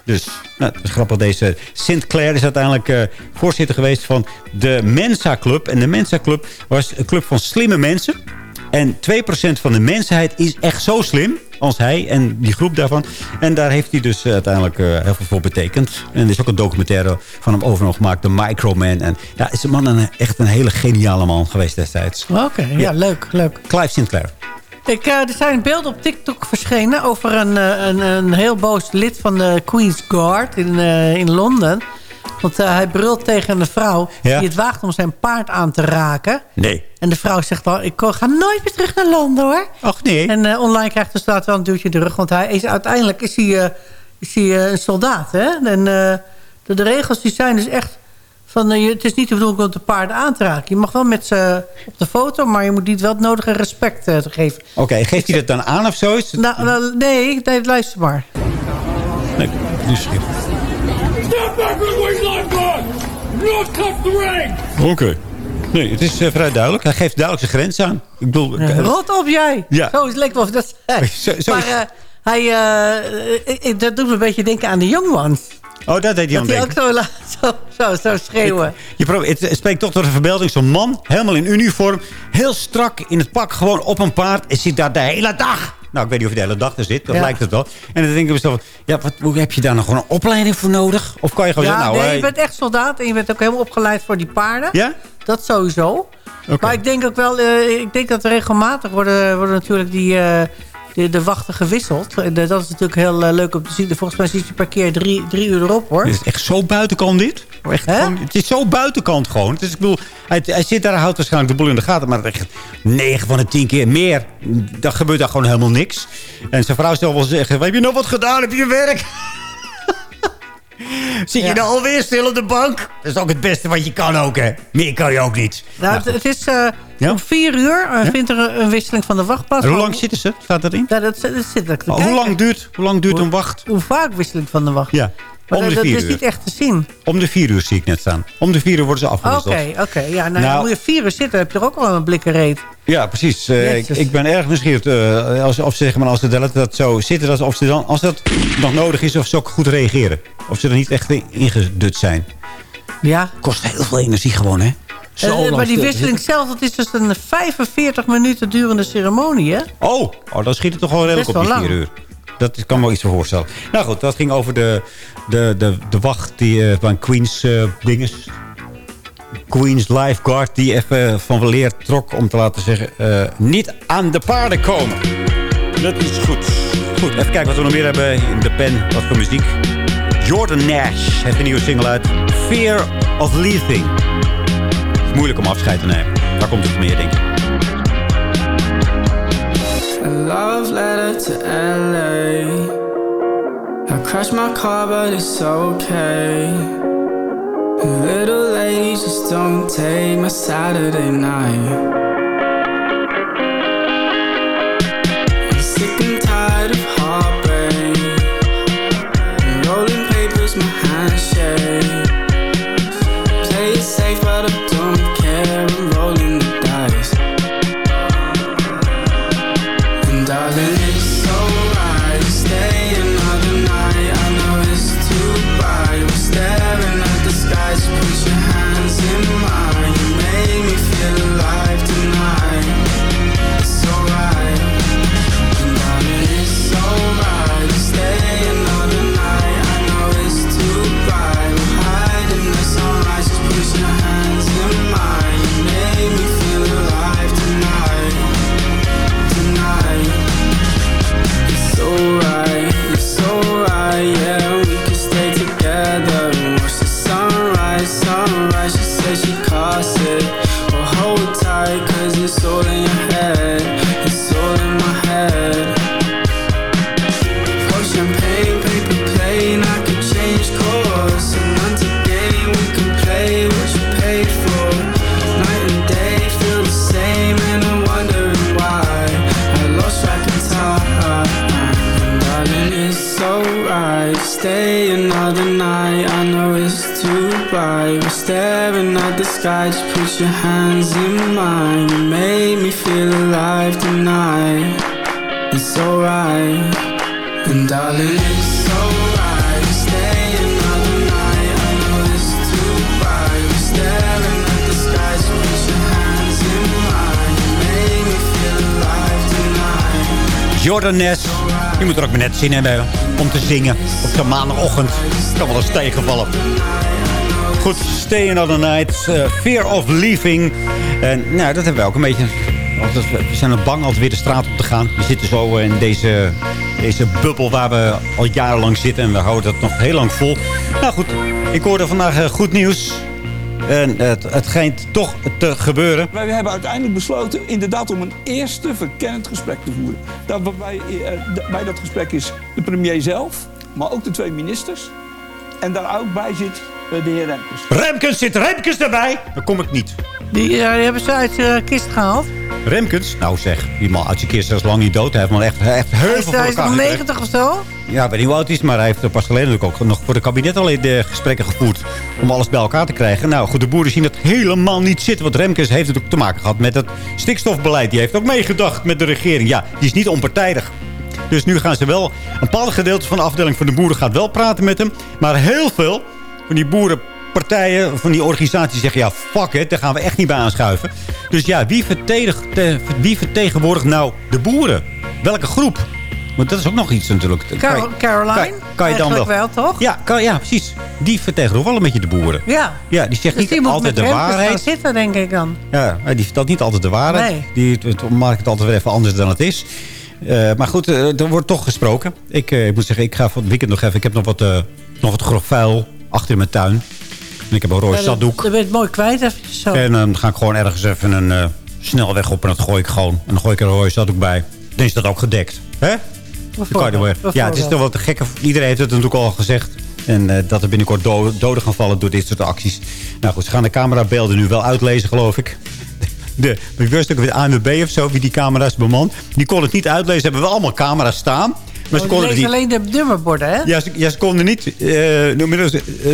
Dus, nou, dat is grappig. Deze Sinclair is uiteindelijk voorzitter geweest van de Mensa Club. En de Mensa Club was een club van slimme mensen. En 2% van de mensheid is echt zo slim als hij en die groep daarvan. En daar heeft hij dus eh, uiteindelijk eh, heel veel voor betekend. En er is ook een documentaire van hem over nog gemaakt, de Microman. En ja, is een man een, echt een hele geniale man geweest destijds. Oké, ja, leuk, leuk. Clive Sinclair. Ik, eh, er zijn beelden op TikTok verschenen over een, een, een heel boos lid van de Queen's Guard in, in Londen. Want eh, hij brult tegen een vrouw Ja. die het waagt om zijn paard aan te raken. Nee. En de vrouw zegt wel, ik ga nooit meer terug naar Londen hoor. Ach nee. En eh, online krijgt de staat wel een duwtje in de rug. Want hij is, uiteindelijk is hij, eh, is hij een soldaat. Hè? En eh, de, de regels die zijn dus echt... Van, je- het is niet de bedoeling om de paarden aan te raken. Je mag wel met ze op de foto, maar je moet niet wel het nodige respect eh, geven. Oké, geeft hij dat dan aan of zo? Is het- Nou, wel, nee, nee, luister maar. Nee, nieuwsgierig. Step Oké. Nee, het is eh, vrij duidelijk. Hij geeft duidelijk zijn grens aan. Ik bedoel... Eh, Rot op jij! Ja. Zo is het lekker of dat zei. Zo- zo maar is- eh, hij, dat doet me een beetje denken aan de Young Ones. Oh, dat deed hij aan Dat hij ook zo, zo, zo, zo schreeuwen. Je probeert, het het spreekt toch door de verbeelding. Zo'n man, helemaal in uniform. Heel strak in het pak, gewoon op een paard. En zit daar de hele dag. Nou, ik weet niet of hij de hele dag er zit. Dat Ja. lijkt het wel. En dan denk ik mezelf... Ja, wat, hoe heb je daar nog gewoon een opleiding voor nodig? Of kan je gewoon Ja, zeggen... Nou, nee, hey, je bent echt soldaat en je bent ook helemaal opgeleid voor die paarden. Ja? Dat sowieso. Maar ik denk ook wel, eh, ik denk dat regelmatig worden, worden natuurlijk die, eh, de, de wachten gewisseld. En eh, dat is natuurlijk heel eh, leuk om te zien. Volgens mij zit je per keer drie, drie uur erop, hoor. Het is echt zo buitenkant dit. Echt gewoon, het is zo buitenkant gewoon. Is, ik bedoel, hij, hij zit daar, houdt waarschijnlijk de boel in de gaten. Maar echt 9 van de 10 keer meer. Dan gebeurt daar gewoon helemaal niks. En zijn vrouw zal wel zeggen, heb je nog wat gedaan? Heb je je werk? Zit je Ja. nou alweer stil op de bank? Dat is ook het beste wat je kan ook, hè? Meer kan je ook niet. Nou, het, het is eh, Ja? om vier uur eh, vindt er een, een wisseling van de wachtpas. En hoe lang zitten ze? Staat erin? Ja, dat, dat zit er Oh, hoe, lang duurt, hoe lang duurt een wacht? Hoe vaak wisseling van de wacht? Ja, Maar om de dat vier is uur. niet echt te zien. Om de vier uur zie ik net staan. Om de vier uur worden ze Oké, afgewisseld. oké. Ja, nou, Nou- moet je vier uur zitten. Dan heb je er ook al een blikken reet. Ja, precies. Eh, ik, ben erg nieuwsgierig eh, als, of, zeg maar, als ze dat, dat zo zitten. Dat, of ze dan, als dat nog nodig is, of ze ook goed reageren. Of ze er niet echt in- ingedut zijn. Ja. Kost heel veel energie gewoon, hè? Zo lang maar die wisseling zelf, dat is dus een 45 minuten durende ceremonie, hè? Oh, oh dan schiet het toch wel redelijk Best op die wel vier lang. uur. Dat kan me wel iets voor voorstellen. Nou goed, dat ging over de, de, de, de wacht die eh, van Queens eh dinges. Queens Lifeguard die even van weleer trok om te laten zeggen... eh, niet aan de paarden komen. Dat is goed. Goed, even kijken wat we nog meer hebben in de pen. Wat voor muziek. Jordan Nash heeft een nieuwe single uit. Fear of Leaving. Moeilijk om afscheid te nemen. Daar komt het op neer, denk ik. Love letter to LA. I crashed my car, but it's okay. Little ladies just don't take my Saturday night. Put your hands in mine. You made me feel alive tonight. It's alright. And darling, it's alright. Stay another night. I know it's too bright. We're staring at the sky. Just put your hands in mine. You made me feel alive tonight. Jordan Ness. Je moet er ook maar net zin in hebben om te zingen op zo'n maandagochtend. kan wel eens tegenvallen. Goed, Stay Another Night. eh, Fear of Leaving. En nou, dat hebben we ook een beetje... We zijn ook bang altijd weer de straat op te gaan. We zitten zo in deze, deze bubbel waar we al jarenlang zitten. En we houden dat nog heel lang vol. Nou goed, ik hoorde vandaag eh, goed nieuws. En het, het schijnt toch te gebeuren. Wij hebben uiteindelijk besloten inderdaad om een eerste verkennend gesprek te voeren. Dat bij, eh, bij dat gesprek is de premier zelf, maar ook de twee ministers. En daar ook bij zit de heer Remkes. Remkes zit Remkes erbij. Dan kom ik niet. Die, eh, die hebben ze uit de kist gehaald. Remkens? Nou zeg, die man uit zijn kist is lang niet dood. Hij heeft man echt, echt heel Hij veel is, voor hij is elkaar nog gekregen. 90 of zo. Ja, ik weet niet hoe oud hij is, maar hij heeft er pas geleden natuurlijk ook nog voor de kabinet al in de gesprekken gevoerd. Om alles bij elkaar te krijgen. Nou goed, de boeren zien dat helemaal niet zitten. Want Remkes heeft het ook te maken gehad met het stikstofbeleid. Die heeft ook meegedacht met de regering. Ja, die is niet onpartijdig. Dus nu gaan ze wel... Een bepaald gedeelte van de afdeling van de boeren gaat wel praten met hem. Maar heel veel van die boerenpartijen, van die organisaties zeggen... ja, fuck it, daar gaan we echt niet bij aanschuiven. Dus ja, wie, wie vertegenwoordigt nou de boeren? Welke groep? Want dat is ook nog iets natuurlijk. Carol- Kan je- Caroline. Kan, kan je dan wel... Toch? Ja, kan, ja, precies. Die vertegenwoordigt wel een beetje de boeren. Ja. Ja, die zegt Dus niet altijd de waarheid. zitten, denk ik dan. Ja, die vertelt niet altijd de waarheid. Nee. Die het- het maakt het altijd weer even anders dan het is. Eh, maar goed, eh, er wordt toch gesproken. Ik, eh, ik moet zeggen, ik ga van het weekend nog even... Ik heb nog wat, nog wat grof vuil achter in mijn tuin. En ik heb een rode zatdoek. Dan ben je het mooi kwijt eventjes zo. En dan ga ik gewoon ergens even een eh, snelweg op en dat gooi ik gewoon. En dan gooi ik er een rode zatdoek bij. Dan is dat ook gedekt. Hè? Weer- Ja, het is toch wel te gek. Iedereen heeft het natuurlijk al gezegd. En eh, dat er binnenkort do- doden gaan vallen door dit soort acties. Nou goed, ze gaan de camerabeelden nu wel uitlezen, geloof ik. De, ik wist ook de ANWB of zo, wie die camera's bemand. Die kon het niet uitlezen. Ze hebben wel allemaal camera's staan. Maar ze Oh, konden het niet... alleen de nummerborden, hè? Ja, ze, ja, ze konden niet, dat,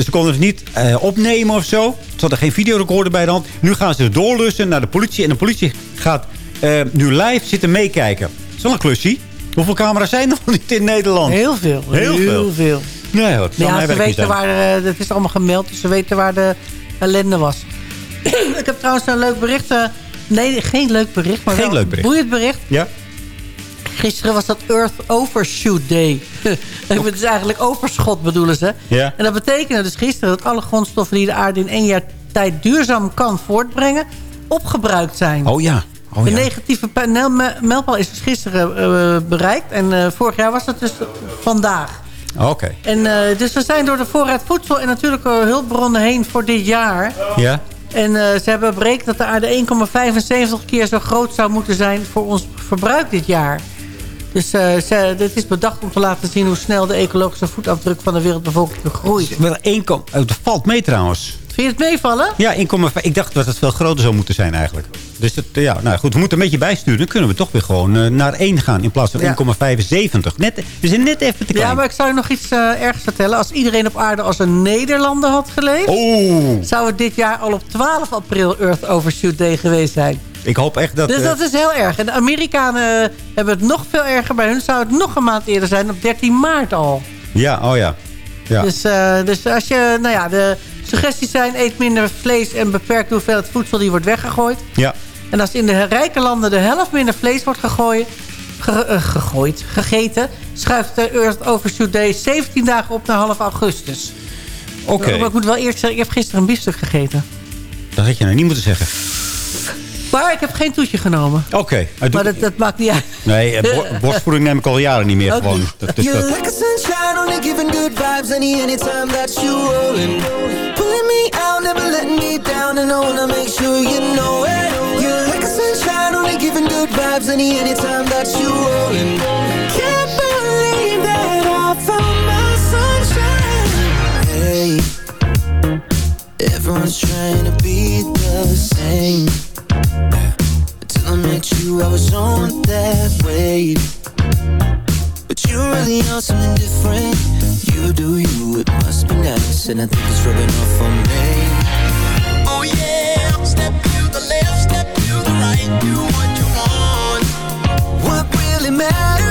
ze, konden het niet eh, opnemen of zo. Ze hadden geen videorecorder bij de hand. Nu gaan ze doorlussen naar de politie. En de politie gaat eh, nu live zitten meekijken. Dat is wel een klusje. Hoeveel camera's zijn er nog niet in Nederland? Heel veel. Heel, veel. Heel veel. Nee, hoor, Ja, ze weten waar... Het is allemaal gemeld, dus ze weten waar de ellende was. ik heb trouwens een leuk bericht... nee, geen leuk bericht, maar Geen wel leuk bericht. een boeiend bericht. Ja? Gisteren was dat Earth Overshoot Day. Het is eigenlijk overschot bedoelen ze. Ja. En dat betekende dus gisteren dat alle grondstoffen die de aarde in één jaar tijd duurzaam kan voortbrengen, opgebruikt zijn. Oh ja. Oh, de ja. negatieve paneel- me- mijlpaal is dus gisteren eh, bereikt. En eh, vorig jaar was dat dus vandaag. Oké. En, eh, dus we zijn door de voorraad voedsel en natuurlijke hulpbronnen heen voor dit jaar. Ja? En ze hebben berekend dat de aarde 1,75 keer zo groot zou moeten zijn voor ons verbruik dit jaar. Dus eh, ze, dit is bedacht om te laten zien hoe snel de ecologische voetafdruk van de wereldbevolking groeit. Wel één kom- oh, dat valt mee trouwens. Vind je het meevallen? Ja, 1,5. Ik dacht dat het veel groter zou moeten zijn eigenlijk. Dus dat, ja, nou goed, we moeten een beetje bijsturen. Dan kunnen we toch weer gewoon eh, naar 1 gaan in plaats van Ja. 1,75. Net, we zijn net even te klein. Ja, maar ik zou je nog iets eh, ergs vertellen. Als iedereen op aarde als een Nederlander had geleefd... Oeh. zou het dit jaar al op 12 april Earth Overshoot Day geweest zijn. Ik hoop echt dat... dus eh, dat is heel erg. En de Amerikanen eh, hebben het nog veel erger. Bij hun zou het nog een maand eerder zijn, op 13 maart al. Ja, oh ja. ja. Dus, eh, dus als je, nou ja, de suggesties zijn... eet minder vlees en beperk de hoeveelheid voedsel die wordt weggegooid. ja. En als in de rijke landen de helft minder vlees wordt gegooid... ge- eh, gegooid, gegeten... schuift de Earth Overshoot Day 17 dagen op naar half augustus. Oké. Maar ik moet wel eerst zeggen, ik heb gisteren een biefstuk gegeten. Dat had je nou niet moeten zeggen. Maar ik heb geen toetje genomen. Oké. doe- Maar dat, dat maakt niet uit. Nee, eh, bo- borstvoeding neem ik al jaren niet meer gewoon. Dat is dat. like a sunshine, only giving good vibes any anytime that you rollin'. Pulling me out, never letting me down, and I wanna make sure you know it. You're like a sunshine, only giving good vibes any anytime that you rollin'. Can't believe that I found my sunshine. Hey, everyone's trying to be the same. Met you, I was on that wave. But you really are something different. You do you, it must be nice. And I think it's rubbing off on me. Oh yeah, step to the left, step to the right Do what you want. What really matters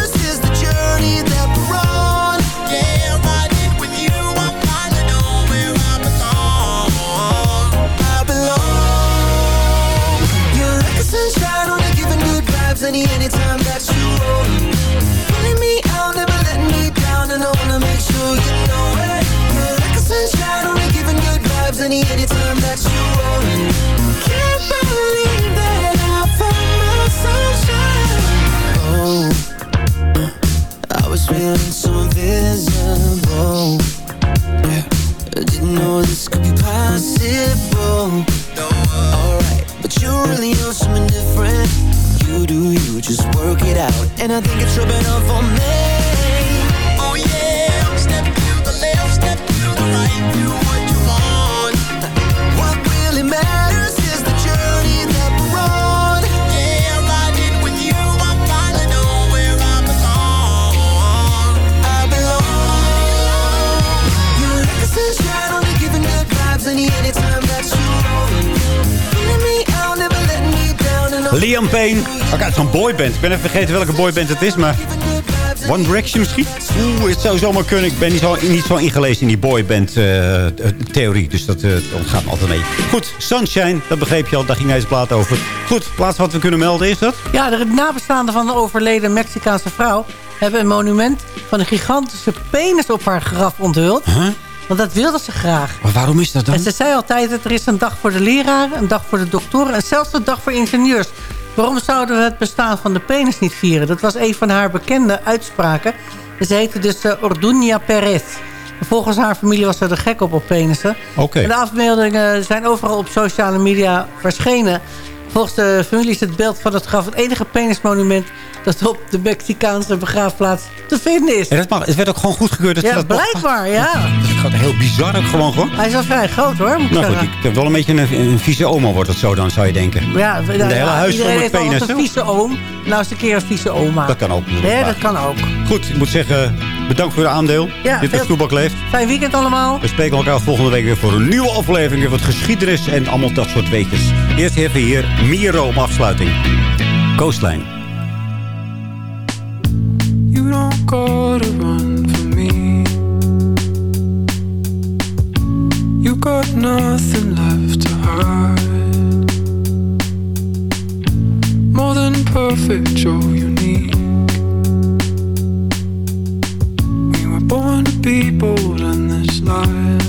Any, anytime that you roll Pulling me out, never letting me down And I wanna make sure you know it. You're like a sunshine, only giving good vibes. Any, anytime that you rollin' Can't believe that I found my sunshine. Oh, I was feeling so invisible. Yeah, I didn't know this could be possible. Alright, but you really are something different You do you, just work it out? And I think it's rubbing off on me Liam Payne. Ook uit zo'n boyband. Ik ben even vergeten welke boyband het is, maar... One Direction misschien? Oeh, het zou zomaar kunnen. Ik ben niet zo, niet zo ingelezen in die boyband-theorie. dus dat eh, ontgaat me altijd mee. Goed, Sunshine, dat begreep je al. Daar ging deze plaat over. Goed, het laatste wat we kunnen melden is dat? Ja, de nabestaanden van de overleden Mexicaanse vrouw... hebben een monument van een gigantische penis op haar graf onthuld. Want dat wilde ze graag. Maar waarom is dat dan? En ze zei altijd, dat er is een dag voor de leraren, een dag voor de doktoren... en zelfs een dag voor ingenieurs. Waarom zouden we het bestaan van de penis niet vieren? Dat was een van haar bekende uitspraken. En Ze heette dus uh, Ordunia Perez. Volgens haar familie was ze er gek op op penissen. Oké. En de afbeeldingen zijn overal op sociale media verschenen. Volgens de familie is het beeld van het graf het enige penismonument... dat op de Mexicaanse begraafplaats te vinden is. En dat mag, het werd ook gewoon goedgekeurd. dat Ja, dat blijkbaar, ja. Dat gaat heel bizar ook gewoon, hoor. Hij is wel vrij groot, hoor, moet ik Nou goed, ik heb wel een beetje een, een vieze oma wordt het zo dan, zou je denken. Ja, de hele huis vol iedereen met penissen. een vieze oom. Nou is een keer een vieze oma. Dat kan ook. Ja, dat kan ook. Goed, ik moet zeggen, bedankt voor de aandeel. Ja, Dit was Toebak Leeft. Fijn weekend allemaal. We spreken elkaar volgende week weer voor een nieuwe aflevering. Weer wat geschiedenis en allemaal dat soort weetjes. Eerst even hier Miro om afsluiting. Coastline. You don't gotta run from me. You got nothing left to hide. More than perfect, you're unique. To be bold in this life.